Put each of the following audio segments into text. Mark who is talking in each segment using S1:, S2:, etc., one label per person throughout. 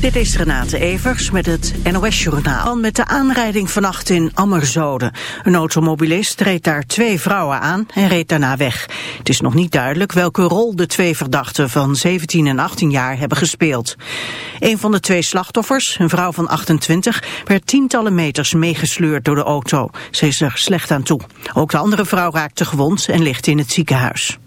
S1: Dit is Renate Evers met het NOS Journaal. Met de aanrijding vannacht in Ammerzode. Een automobilist reed daar twee vrouwen aan en reed daarna weg. Het is nog niet duidelijk welke rol de twee verdachten van 17 en 18 jaar hebben gespeeld. Een van de twee slachtoffers, een vrouw van 28, werd tientallen meters meegesleurd door de auto. Ze is er slecht aan toe. Ook de andere vrouw raakte gewond en ligt in het ziekenhuis.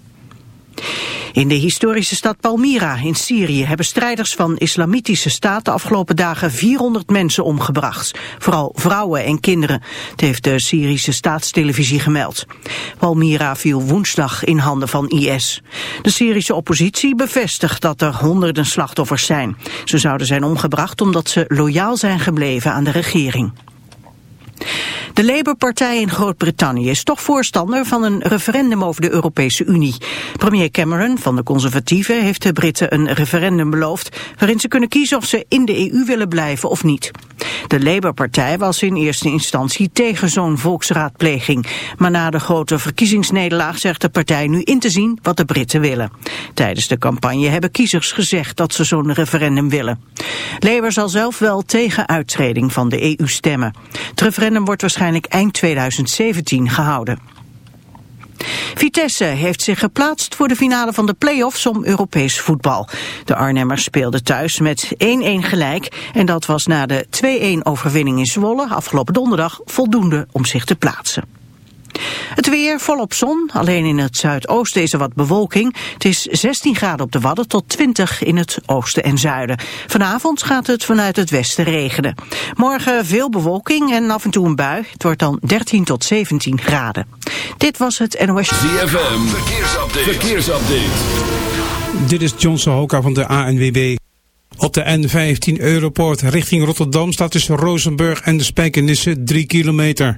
S1: In de historische stad Palmyra in Syrië hebben strijders van islamitische staat de afgelopen dagen 400 mensen omgebracht. Vooral vrouwen en kinderen. Heeft de Syrische staatstelevisie gemeld. Palmyra viel woensdag in handen van IS. De Syrische oppositie bevestigt dat er honderden slachtoffers zijn. Ze zouden zijn omgebracht omdat ze loyaal zijn gebleven aan de regering. De Labour-partij in Groot-Brittannië is toch voorstander van een referendum over de Europese Unie. Premier Cameron van de Conservatieven heeft de Britten een referendum beloofd... waarin ze kunnen kiezen of ze in de EU willen blijven of niet. De Labour-partij was in eerste instantie tegen zo'n volksraadpleging. Maar na de grote verkiezingsnederlaag zegt de partij nu in te zien wat de Britten willen. Tijdens de campagne hebben kiezers gezegd dat ze zo'n referendum willen. Labour zal zelf wel tegen uittreding van de EU stemmen. Het referendum wordt waarschijnlijk eind 2017 gehouden. Vitesse heeft zich geplaatst voor de finale van de play-offs om Europees voetbal. De Arnhemmers speelden thuis met 1-1 gelijk en dat was na de 2-1 overwinning in Zwolle afgelopen donderdag voldoende om zich te plaatsen. Het weer volop zon, alleen in het zuidoosten is er wat bewolking. Het is 16 graden op de Wadden tot 20 in het oosten en zuiden. Vanavond gaat het vanuit het westen regenen. Morgen veel bewolking en af en toe een bui. Het wordt dan 13 tot 17 graden. Dit was het NOS...
S2: ZFM, verkeersupdate. verkeersupdate.
S3: Dit is Johnson Hoka van de ANWB. Op de N15 Europoort richting Rotterdam staat tussen Rozenburg en de Spijkenisse 3 kilometer.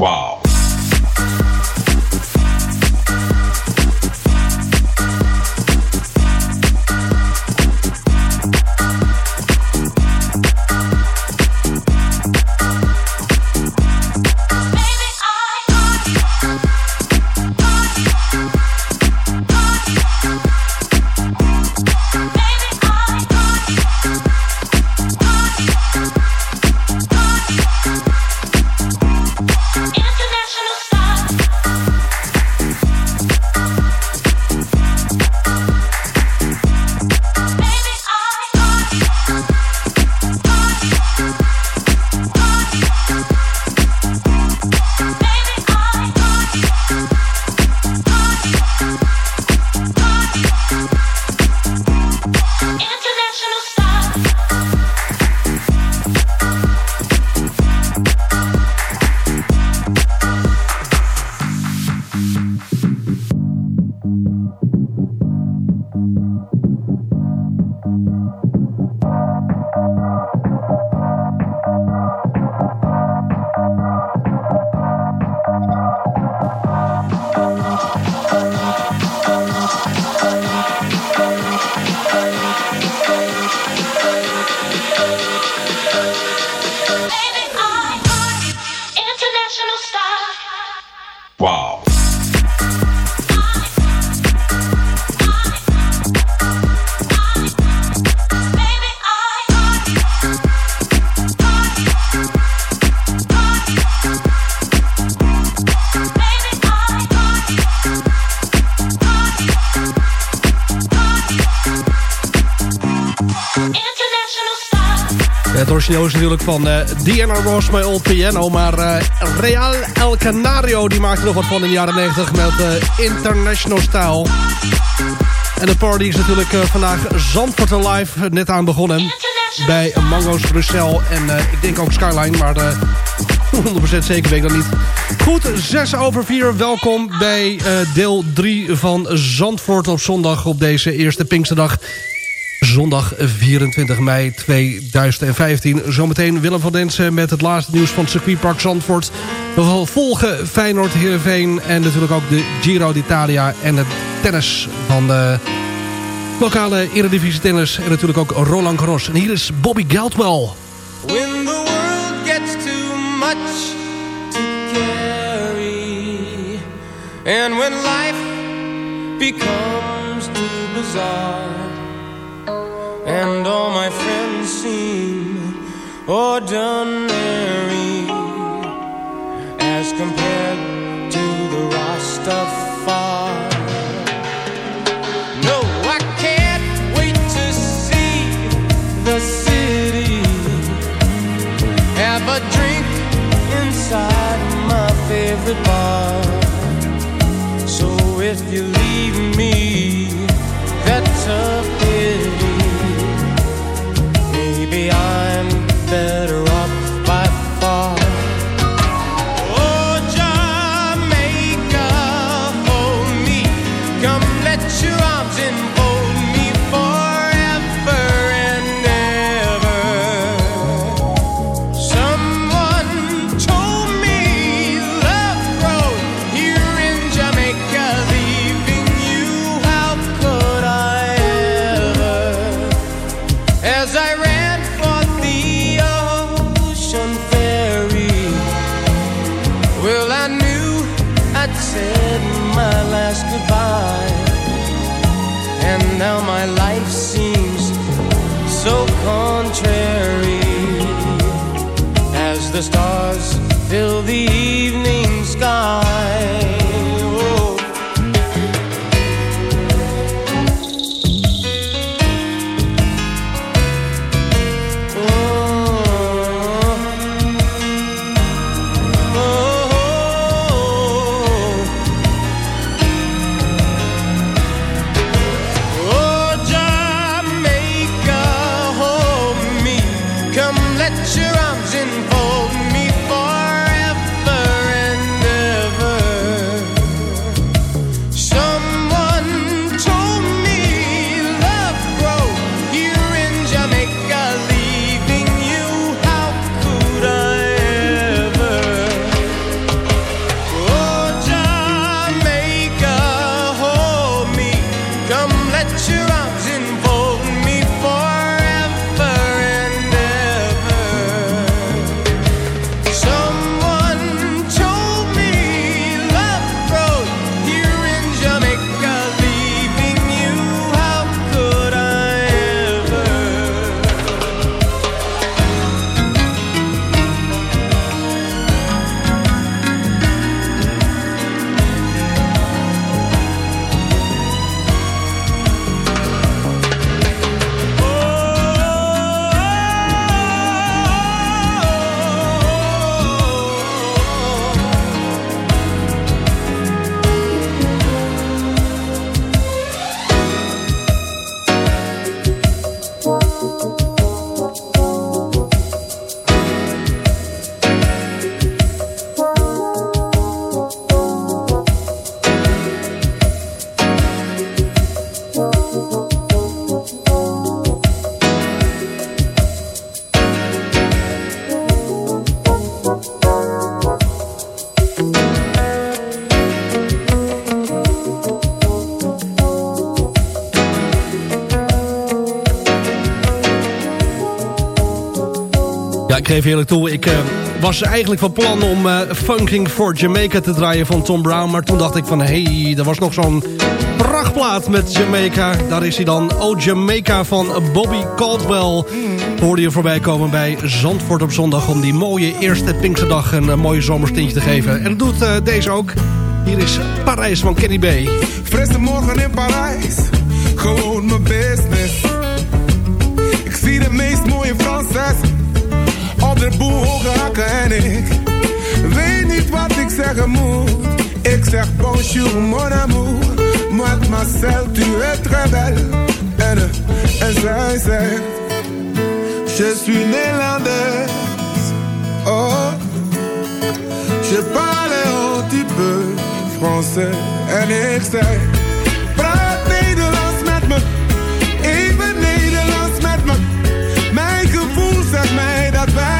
S4: Wow.
S5: Origineel is natuurlijk van uh, Diana Ross, My Old Piano. Maar uh, Real El Canario, die maakte nog wat van in de jaren 90 met uh, International Style. En de party is natuurlijk vandaag Zandvoort Live net aan begonnen. Bij Mango's Brussel en ik denk ook Skyline, maar 100% zeker weet ik dat niet. Goed, 6 over 4. Welkom bij deel 3 van Zandvoort op zondag op deze eerste Pinksterdag zondag 24 mei 2015. Zometeen Willem van Densen met het laatste nieuws van circuitpark Zandvoort. We volgen Feyenoord, Heerenveen en natuurlijk ook de Giro d'Italia en het tennis van de lokale Eredivisie tennis. En natuurlijk ook Roland Garros. En hier is Bobby Geldwell.
S6: When the world gets too much to carry And when life becomes too bizarre and all my friends seem ordinary as compared to the Rastafari. No, I can't wait to see the city. Have a drink inside my favorite bar. So if you leave me, that's a
S5: Toe. Ik uh, was eigenlijk van plan om uh, Funking for Jamaica te draaien van Tom Brown. Maar toen dacht ik van, hé, hey, er was nog zo'n prachtplaat met Jamaica. Daar is hij dan. Oh, Jamaica van Bobby Caldwell. Hoorde je voorbij komen bij Zandvoort op zondag... om die mooie eerste Pinksterdag een uh, mooie zomerstintje te geven. En dat doet deze ook. Hier is Parijs van Kenny B.
S7: Frisse morgen in Parijs, gewoon mijn business. Ik zie de meest mooie Franses, de boel hoge en ik weet niet wat ik zeggen moet. Ik zeg bonjour mon amour, mademoiselle tu es très belle. En, eh, en zij zegt, je suis Nederlands. Oh, je parle un petit peu français. En ik zeg, praat Nederlands met me, even Nederlands met me. Mijn gevoel zegt mij dat wij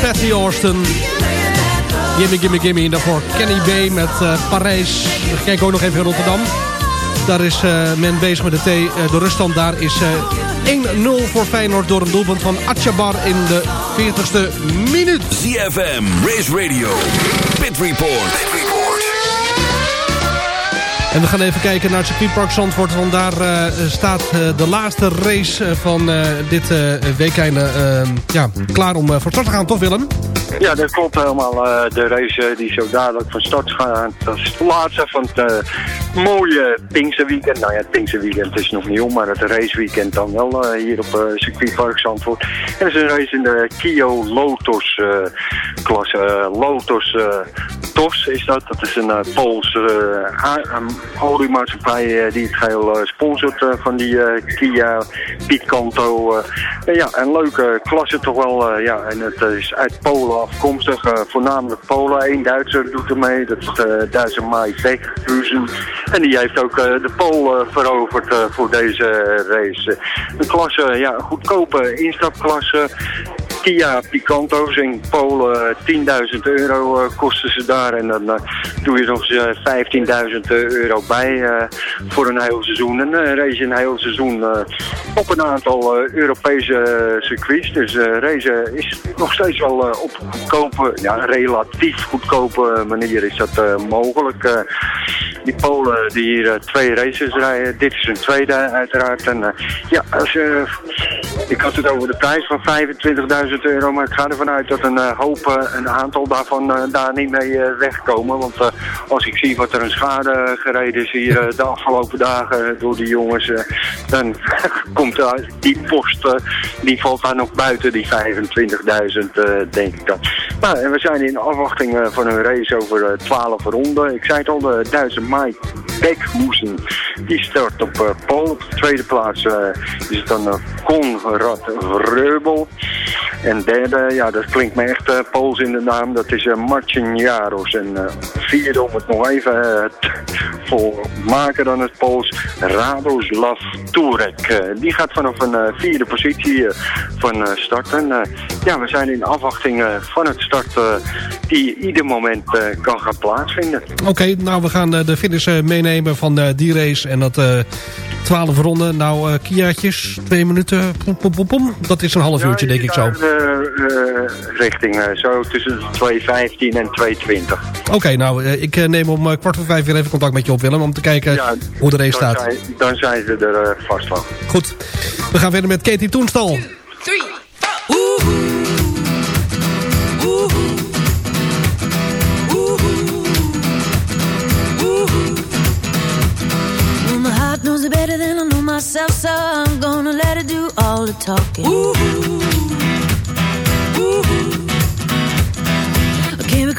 S5: Patty Austin. Gimme, gimme, gimme. En daarvoor Kenny B met eh, Parijs. We kijken ook nog even in Rotterdam. Daar is eh, men bezig met de thee. Eh, de ruststand daar is eh, 1-0 voor Feyenoord door een doelpunt van Atjabar in de 40ste minuut.
S2: ZFM, Race Radio, Pit Report.
S5: En we gaan even kijken naar het circuitpark Zandvoort. Want daar eh, staat eh, de laatste race eh, van dit weekend eh, ja, klaar om voor start te gaan, toch Willem?
S8: Ja, dat klopt helemaal. De race die zo dadelijk van start gaat. Dat is de laatste van het mooie Pinksterweekend. Nou ja, Pinksterweekend is nog niet om, maar het raceweekend dan wel hier op circuitpark Zandvoort. En dat is een race in de Kio Lotus klasse. Lotus TOS is dat. Dat is een uh, Poolse uh, oliemaatschappij eh, die het geheel eh, sponsort eh, van die eh, Kia eh. En ja, een leuke klasse toch wel. eh, ja, en het is uit Polen afkomstig. eh, voornamelijk Polen. Eén Duitser doet er mee. Dat is de Duitse Mai Beckhuizen. En die heeft ook eh, de Pool eh, veroverd eh, voor deze race. Een klasse, ja, goedkope instapklasse. Kia Picanto's in Polen, 10.000 euro eh, kosten ze daar. En dan eh, doe je nog eens eh, 15.000 euro bij eh, voor een heel seizoen. En eh, race een heel seizoen eh, op een aantal eh, Europese eh, circuits. Dus eh racen is nog steeds wel eh, op goedkope, ja, relatief goedkope manier is dat eh, mogelijk. Eh, die Polen die hier eh, twee races rijden. Dit is een tweede uiteraard. En eh, ja, als, je ik had het over de prijs van 25.000 maar ik ga ervan uit dat een eh, hoop, eh, een aantal daarvan eh, daar niet mee wegkomen. Want als ik zie wat er een schade gereden is hier de afgelopen dagen door die jongens, dan komt die post, die valt daar nog buiten die 25.000, eh, denk ik dan. Nou, en we zijn in afwachting van een race over eh, 12 ronden. Ik zei het al, de Duitse Mike Beckhuizen, die start op eh Pool. Op de tweede plaats is het dan eh, Konrad Vreubel. En derde, ja, dat klinkt me echt eh, Pools in de naam, dat is uh, Marcin Jaros. En eh, vierde, om het nog even te volmaken dan het Pools, Radoslav Turek. Die gaat vanaf een vierde positie van start. En eh, ja, we zijn in afwachting van het start die ieder moment kan gaan plaatsvinden.
S5: Oké, nou we gaan de finish meenemen van die race en dat eh 12 ronden. Nou, Kiaatjes, twee minuten, pom, pom, pom, pom. Dat is een half uurtje, denk ik zo.
S8: Ja, eh, richting eh, zo tussen de 2.15 en 2.20.
S5: Oké, nou, eh, ik eh, neem om eh, kwart voor vijf weer even contact met je op, Willem... om te kijken hoe de race
S8: dan
S5: staat.
S8: Zijn, dan zijn ze er eh, vast van.
S5: Goed, we gaan verder met Katie Toenstal.
S9: Well, my heart knows it better than I know myself, so I'm gonna let it do all the talking.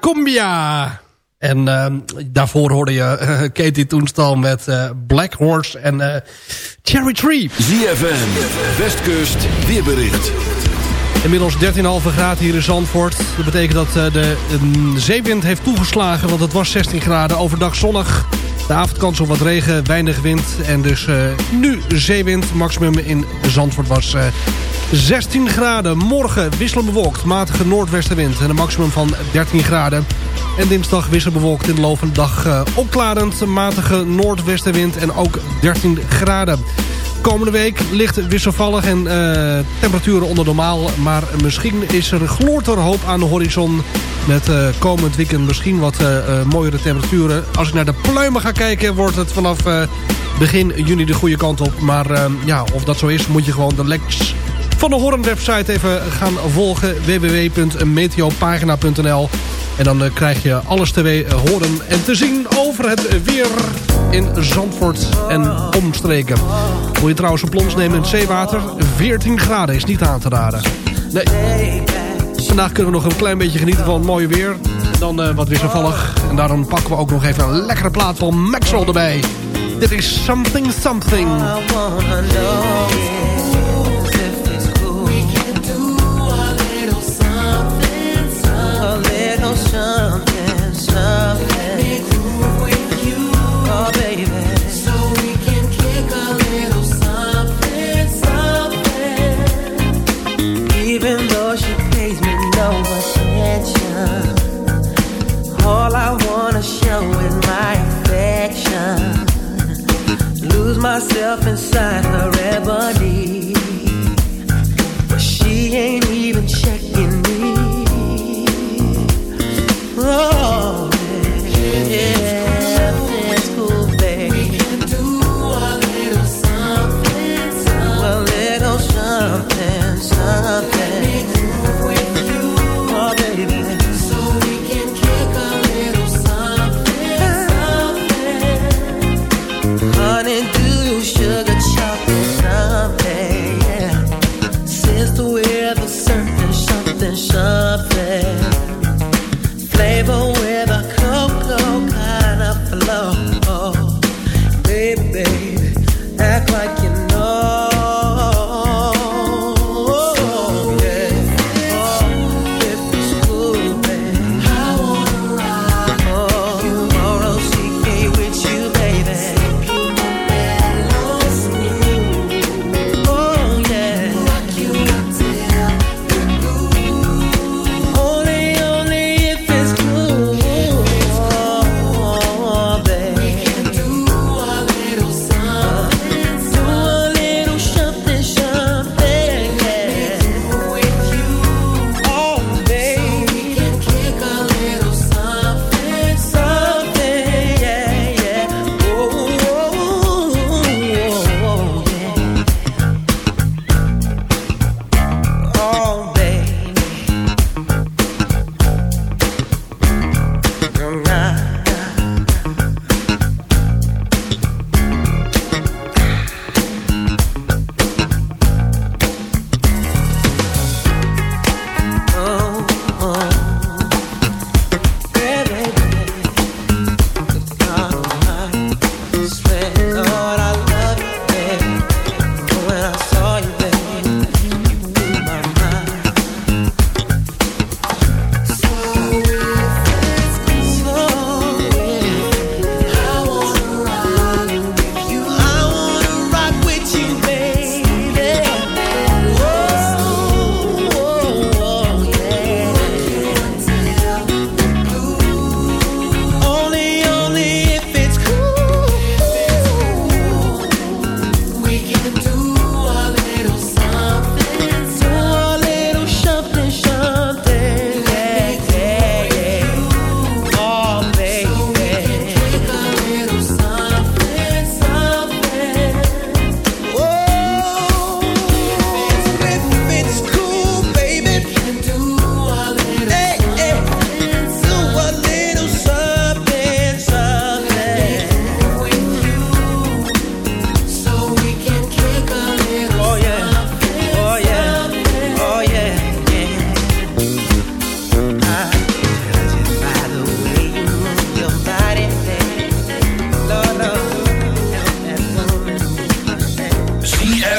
S6: Cumbia.
S5: En ehm, daarvoor hoorde je uh, Katie Toenstal met eh, Black Horse en eh, Cherry Tree.
S2: ZFM, Westkust, weerbericht.
S5: Inmiddels 13,5 graden hier in Zandvoort. Dat betekent dat eh, de zeewind heeft toegeslagen, want het was 16 graden. Overdag zonnig. De avondkans op wat regen, weinig wind en dus eh, nu zeewind. Maximum in Zandvoort was eh, 16 graden. Morgen wisselbewolkt, matige noordwestenwind en een maximum van 13 graden. En dinsdag wisselbewolkt in de loop van de dag uh, opklarend, matige noordwestenwind en ook 13 graden. Komende week ligt wisselvallig en eh, temperaturen onder normaal. Maar misschien is er gloort hoop aan de horizon. Met eh, komend weekend misschien wat eh, mooiere temperaturen. Als ik naar de pluimen ga kijken wordt het vanaf begin juni de goede kant op. Maar ja, of dat zo is moet je gewoon de Lex van de Hoorn website even gaan volgen. www.meteopagina.nl En dan eh, krijg je alles te we- horen en te zien over het weer in Zandvoort en omstreken. Wil je trouwens een plons nemen in zeewater? 14 graden is niet aan te raden. Nee. Vandaag kunnen we nog een klein beetje genieten van het mooie weer. En dan eh, wat wisselvallig. En daarom pakken we ook nog even een lekkere plaat van Maxwell erbij. Dit is
S6: Something Something.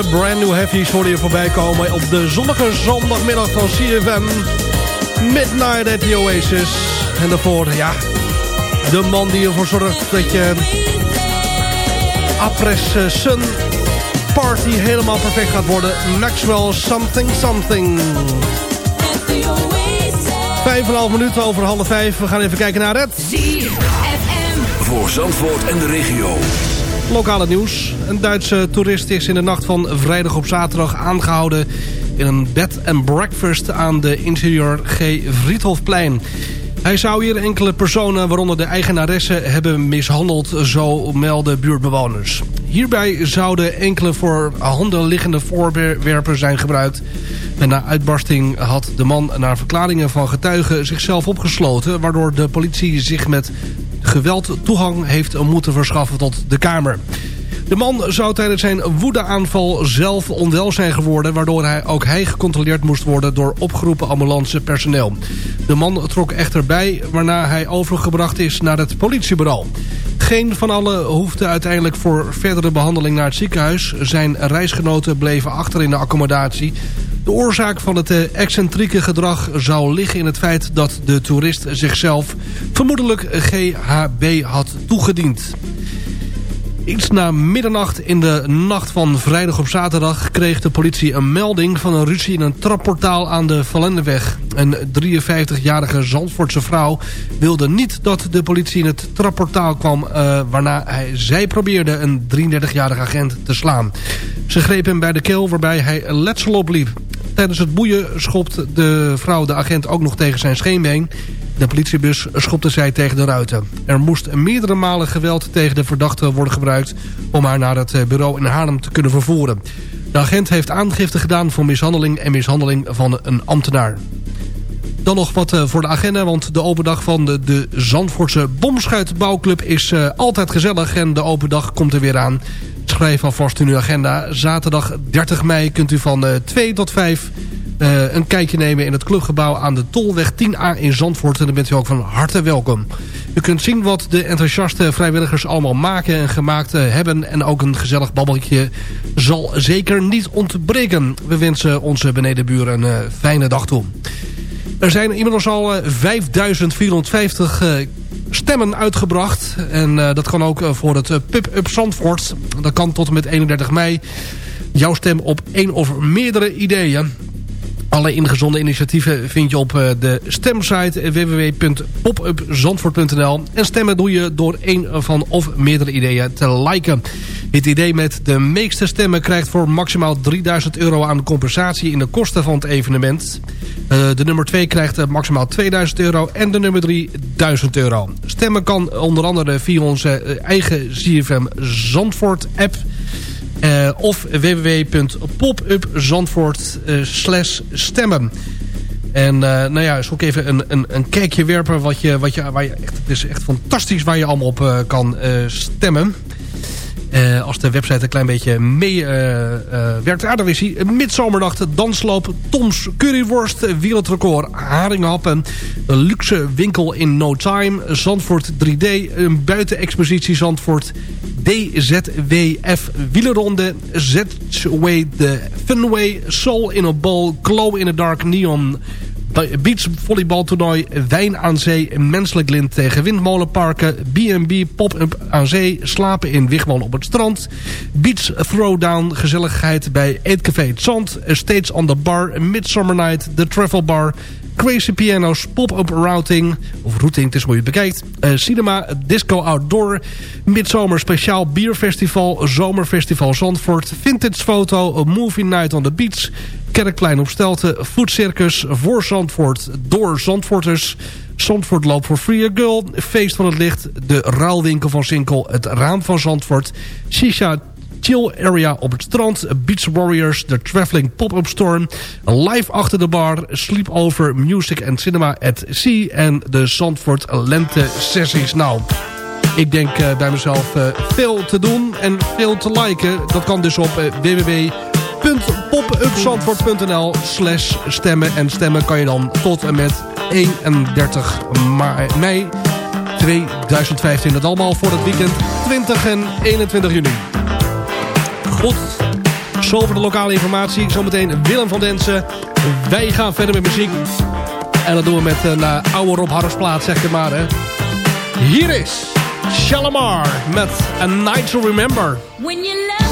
S5: De brand new heavies hoorde je voorbij komen op de zonnige zondagmiddag van CFM. Midnight at the Oasis. En daarvoor, ja, de man die ervoor zorgt dat je Apres eh, Sun Party helemaal perfect gaat worden. Maxwell Something Something. Vijf en een half minuten over half vijf. We gaan even kijken naar het...
S2: Voor Zandvoort en de regio.
S5: Lokale nieuws. Een Duitse toerist is in de nacht van vrijdag op zaterdag aangehouden... in een bed and breakfast aan de interieur G. Vriethofplein. Hij zou hier enkele personen, waaronder de eigenaresse, hebben mishandeld, zo melden buurtbewoners. Hierbij zouden enkele voor handen liggende voorwerpen zijn gebruikt. En na uitbarsting had de man naar verklaringen van getuigen zichzelf opgesloten... waardoor de politie zich met geweld toegang heeft moeten verschaffen tot de kamer. De man zou tijdens zijn woedeaanval zelf onwel zijn geworden... waardoor hij, ook hij gecontroleerd moest worden door opgeroepen ambulancepersoneel. De man trok echter bij, waarna hij overgebracht is naar het politiebureau. Geen van allen hoefde uiteindelijk voor verdere behandeling naar het ziekenhuis. Zijn reisgenoten bleven achter in de accommodatie. De oorzaak van het eh, excentrieke gedrag zou liggen in het feit dat de toerist zichzelf vermoedelijk GHB had toegediend. Iets na middernacht in de nacht van vrijdag op zaterdag... kreeg de politie een melding van een ruzie in een trapportaal aan de Valendeweg. Een 53-jarige Zandvoortse vrouw wilde niet dat de politie in het trapportaal kwam... eh, waarna hij, zij probeerde een 33-jarige agent te slaan. Ze greep hem bij de keel waarbij hij letsel opliep. Tijdens het boeien schopt de vrouw de agent ook nog tegen zijn scheenbeen... De politiebus schopte zij tegen de ruiten. Er moest meerdere malen geweld tegen de verdachte worden gebruikt... om haar naar het bureau in Haarlem te kunnen vervoeren. De agent heeft aangifte gedaan voor mishandeling en mishandeling van een ambtenaar. Dan nog wat eh, voor de agenda, want de open dag van de, de Zandvoortse Bomschuitbouwclub is uh, altijd gezellig en de open dag komt er weer aan. Schrijf alvast in uw agenda. Zaterdag 30 mei kunt u van uh, 2 tot 5 uh, een kijkje nemen in het clubgebouw aan de Tolweg 10A in Zandvoort. En dan bent u ook van harte welkom. U kunt zien wat de enthousiaste vrijwilligers allemaal maken en gemaakt uh, hebben. En ook een gezellig babbeltje zal zeker niet ontbreken. We wensen onze benedenburen een uh, fijne dag toe. Er zijn inmiddels al 5450 stemmen uitgebracht. En dat kan ook voor het Pub-Up Zandvoort. Dat kan tot en met 31 mei. Jouw stem op één of meerdere ideeën. Alle ingezonden initiatieven vind je op de stemsite www.popupzandvoort.nl. En stemmen doe je door een van of meerdere ideeën te liken. Het idee met de meeste stemmen krijgt voor maximaal 3000 euro aan compensatie in de kosten van het evenement. De nummer 2 krijgt maximaal 2000 euro en de nummer 3 1000 euro. Stemmen kan onder andere via onze eigen CFM Zandvoort app... Uh, of www.popupzandvoort uh, slash stemmen. En uh, nou ja, zal ik even een, een, een kijkje werpen. Wat je, wat je, waar je het is echt fantastisch waar je allemaal op kan stemmen. Uh, als de website een klein beetje mee uh, uh, werkt. Ah, daar is hij. Midzomernacht, dansloop, Toms curryworst, wereldrecord, haringhappen, luxe winkel in no time, Zandvoort 3D, een buitenexpositie Zandvoort, DZWF wielerronde, Z-Way de Funway, Soul in a Ball, Glow in the Dark Neon beachvolleybaltoernooi, wijn aan zee, menselijk lint tegen windmolenparken, B&B pop-up aan zee, slapen in Wigwal op het strand, beach throwdown, gezelligheid bij Eetcafé Het Zand, Estates on the Bar, Midsummer Night, The Travel Bar, Crazy Piano's, pop-up routing, of routing, het is hoe je het bekijkt. Uh, cinema, disco outdoor, midzomer speciaal bierfestival, zomerfestival Zandvoort, vintage foto, movie night on the beach, Kerkplein op Stelten, Foodcircus voor Zandvoort, door Zandvoorters, Zandvoort Loop voor Free a Girl, Feest van het Licht, de ruilwinkel van Sinkel, het Raam van Zandvoort, Shisha chill area op het strand. Beach Warriors, de Traveling Pop-Up Storm. Live achter de bar. Sleepover Music and Cinema at Sea. En de Zandvoort Lente Sessies. Nou, ik denk uh, bij mezelf uh, veel te doen en veel te liken. Dat kan dus op uh, www.popupzandvoort.nl slash stemmen. En stemmen kan je dan tot en met 31 mei 2015. Dat allemaal voor het weekend 20 en 21 juni. Goed. Zo voor de lokale informatie. Zometeen Willem van Densen. Wij gaan verder met muziek. En dat doen we met een eh, oude Rob Harrisplaat, zeg je maar. Hè. Hier is Shalimar met A Night to Remember.
S10: When you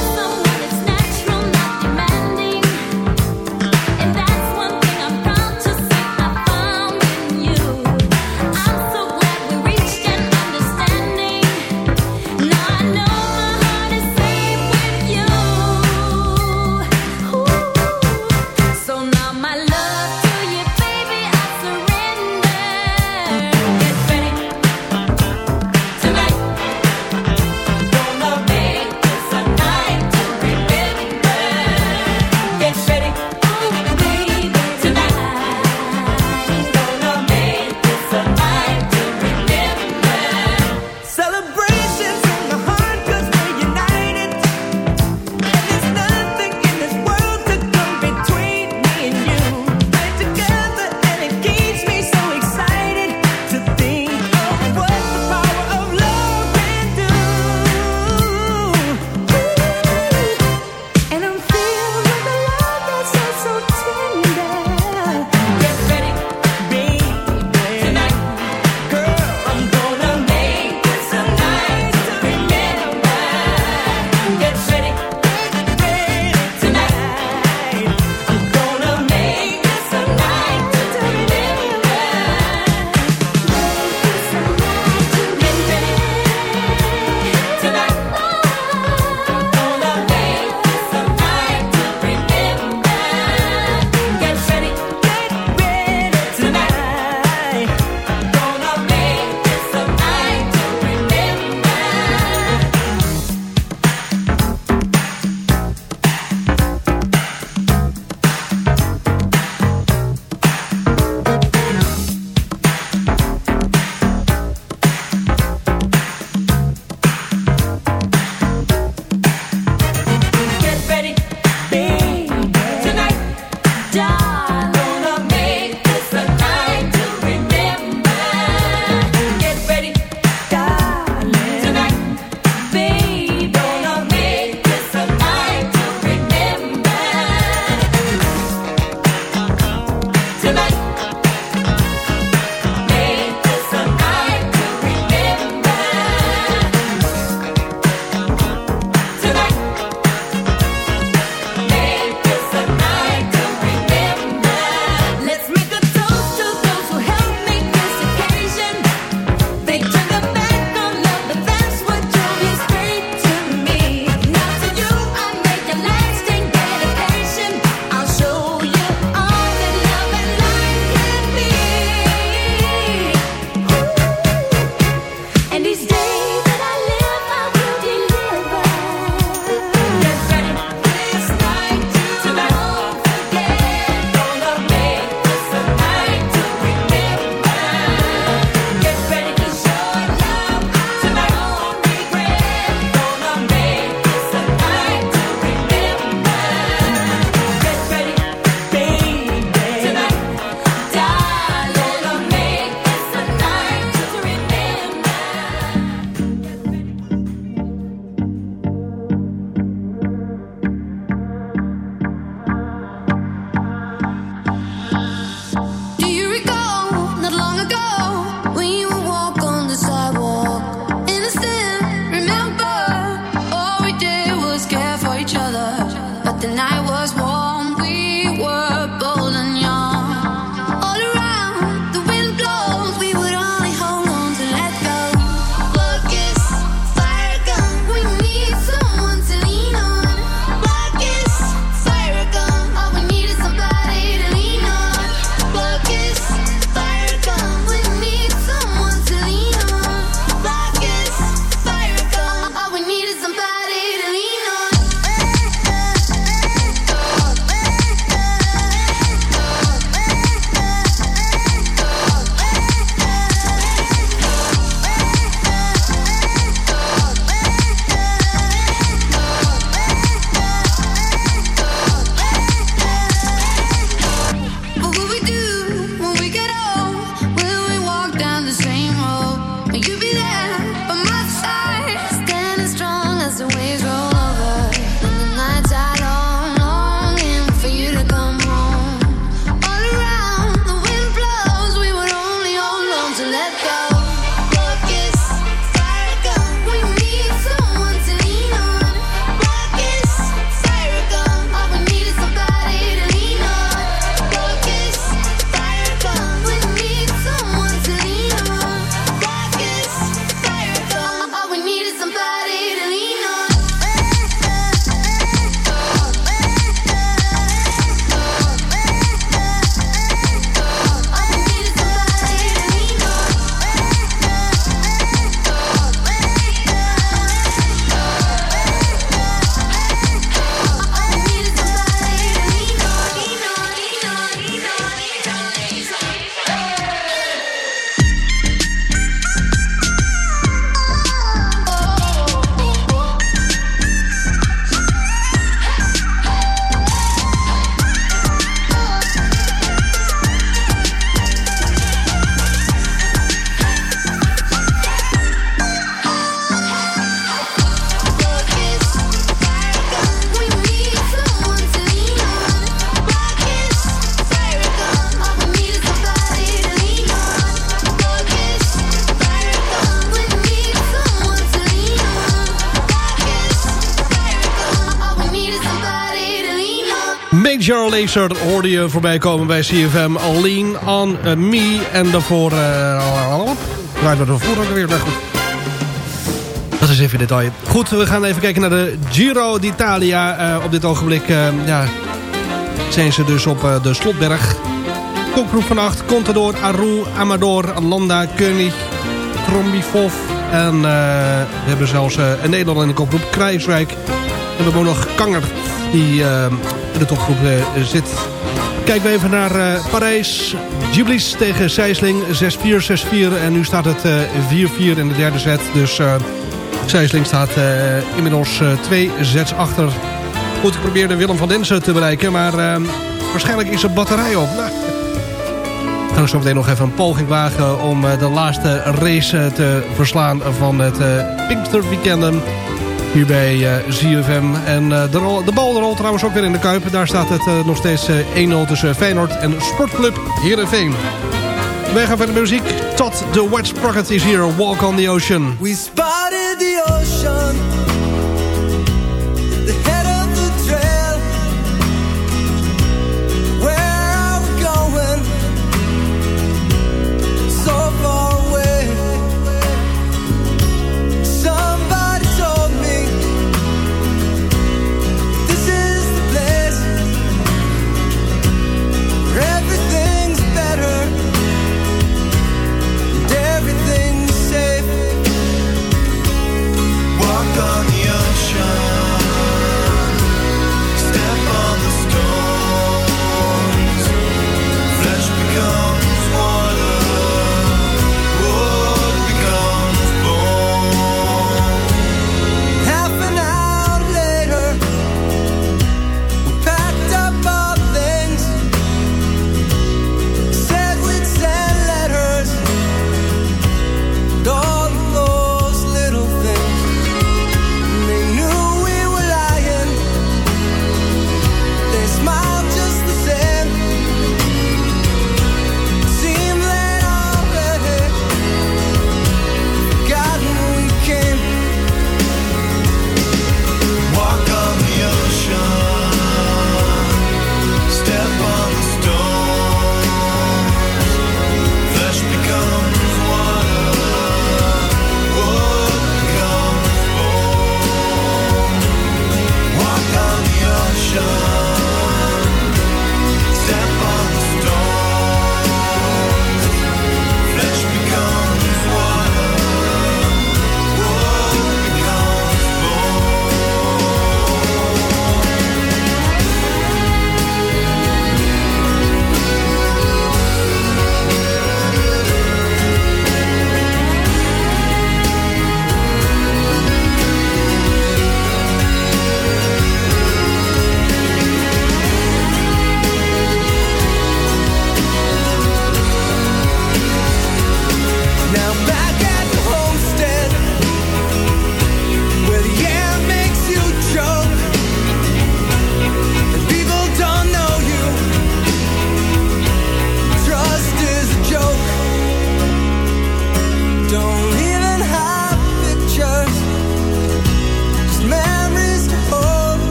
S5: Lazer hoorde je voorbij komen bij CFM. Lean on Me. En daarvoor... Uh, we ervoor ook weer. Goed. Dat is even detail. Goed, we gaan even kijken naar de Giro d'Italia. Uh, op dit ogenblik ja, zijn ze dus op de Slotberg. Kopgroep van 8. Contador, Aru, Amador, Landa, König, Trombifov. En we hebben zelfs een Nederlander in de kopgroep. Kruiswijk. En we hebben ook nog Kanger die in de topgroep zit. Kijken we even naar uh, Parijs. Giblis tegen Sijsling. 6-4, 6-4. En nu staat het 4-4 in de derde set. Dus Sijsling staat inmiddels twee sets achter. Goed, ik probeerde Willem van Densen te bereiken. Maar waarschijnlijk is er batterij op. Nou, ik ga zo meteen nog even een poging wagen... om de laatste race te verslaan van het Pinkster Weekend hier bij uh, ZFM. En uh, de, de bal rolt trouwens ook weer in de Kuip. Daar staat het uh, nog steeds 1-0 tussen Feyenoord en Sportclub Heerenveen. Wij gaan verder met muziek. Tot The Wet Sprocket is hier. Walk on the Ocean.
S11: We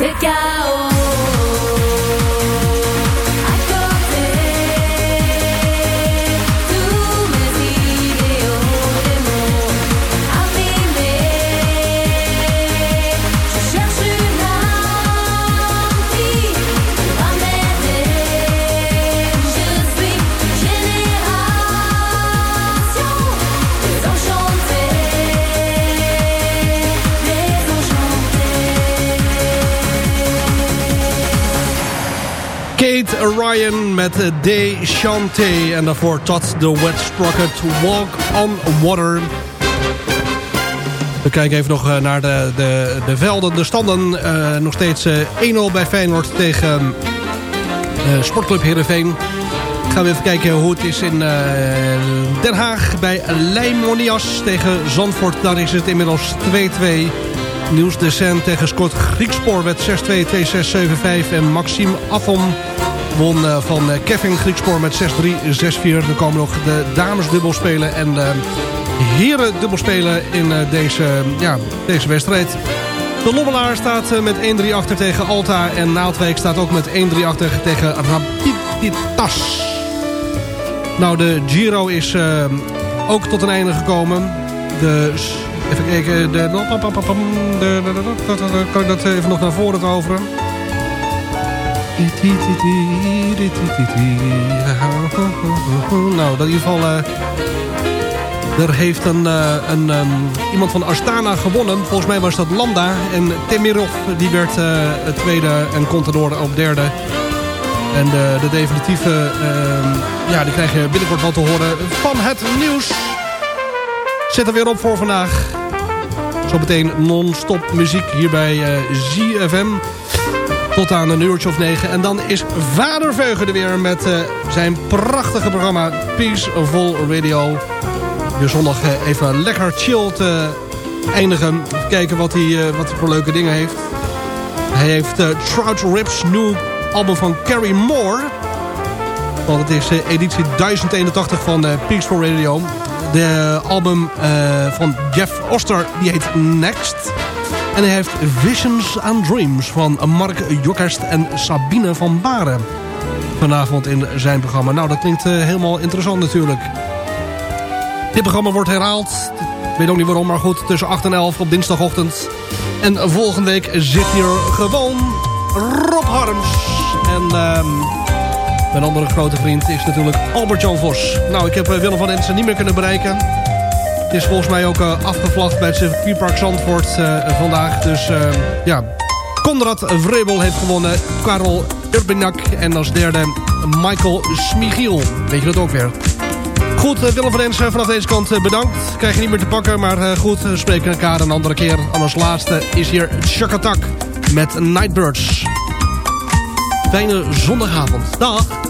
S5: Sick. Ryan met eh, Deschanté. En daarvoor tot The Wet Sprocket Walk on Water. We kijken even nog eh, naar de, de, de velden, de standen. Eh, nog steeds eh, 1-0 bij Feyenoord tegen eh, Sportclub Heerenveen. Gaan we even kijken hoe het is in eh, Den Haag bij Leimonias tegen Zandvoort. Daar is het inmiddels 2-2. Niels de Sen tegen Scott Griekspoor werd 6-2, 2-6, 7-5. En Maxime Affon won eh, van eh, Kevin Griekspoor met 6-3, 6-4. Er komen nog de dames dubbel spelen en de heren dubbel spelen in eh, deze, ja, deze wedstrijd. De Lommelaar staat eh, met 1-3 achter tegen Alta. En Naaldwijk staat ook met 1-3 achter tegen Rapiditas. Nou, de Giro is eh, ook tot een einde gekomen. De, even kijken. De- kan ik dat even nog naar voren toveren? Nou, in ieder geval... eh, er heeft een, eh, een, ehm, iemand van Astana gewonnen. Volgens mij was dat Landa. En Temirov die werd eh, tweede en Contador op derde. En de, de definitieve, ehm, ja, die krijg je binnenkort wel te horen van het nieuws. Zet er weer op voor vandaag. Zometeen non-stop muziek hier bij ZFM. Tot aan een uurtje of negen. En dan is Vader Veugen er weer met eh, zijn prachtige programma Peaceful Radio. De zondag eh, even lekker chill te eindigen. Kijken wat hij, eh, wat voor leuke dingen heeft. Hij heeft Trout Rips, nieuw album van Carrie Moore. Want het is editie 1081 van Peaceful Radio. De album van Jeff Oster, die heet Next. En hij heeft Visions and Dreams van Mark Jokkest en Sabine van Baren. Vanavond in zijn programma. Nou, dat klinkt eh, helemaal interessant natuurlijk. Dit programma wordt herhaald. Ik weet ook niet waarom, maar goed. Tussen 8 en 11 op dinsdagochtend. En volgende week zit hier gewoon Rob Harms. En ehm, mijn andere grote vriend is natuurlijk Albert-Jan Vos. Nou, ik heb eh, Willem van Ensen niet meer kunnen bereiken.
S9: Het is volgens mij ook eh, afgevlagd bij het circuitpark Zandvoort eh, vandaag. Dus eh, ja, Konrad Vrebel heeft gewonnen. Karel Urbinak en als derde Michael Smigiel. Weet je dat ook weer? Goed, Willem van Ensen vanaf deze kant bedankt. Krijg je niet meer te pakken, maar goed, we spreken elkaar een andere keer. En als laatste is hier Chakatak met Nightbirds. Fijne zondagavond. Dag!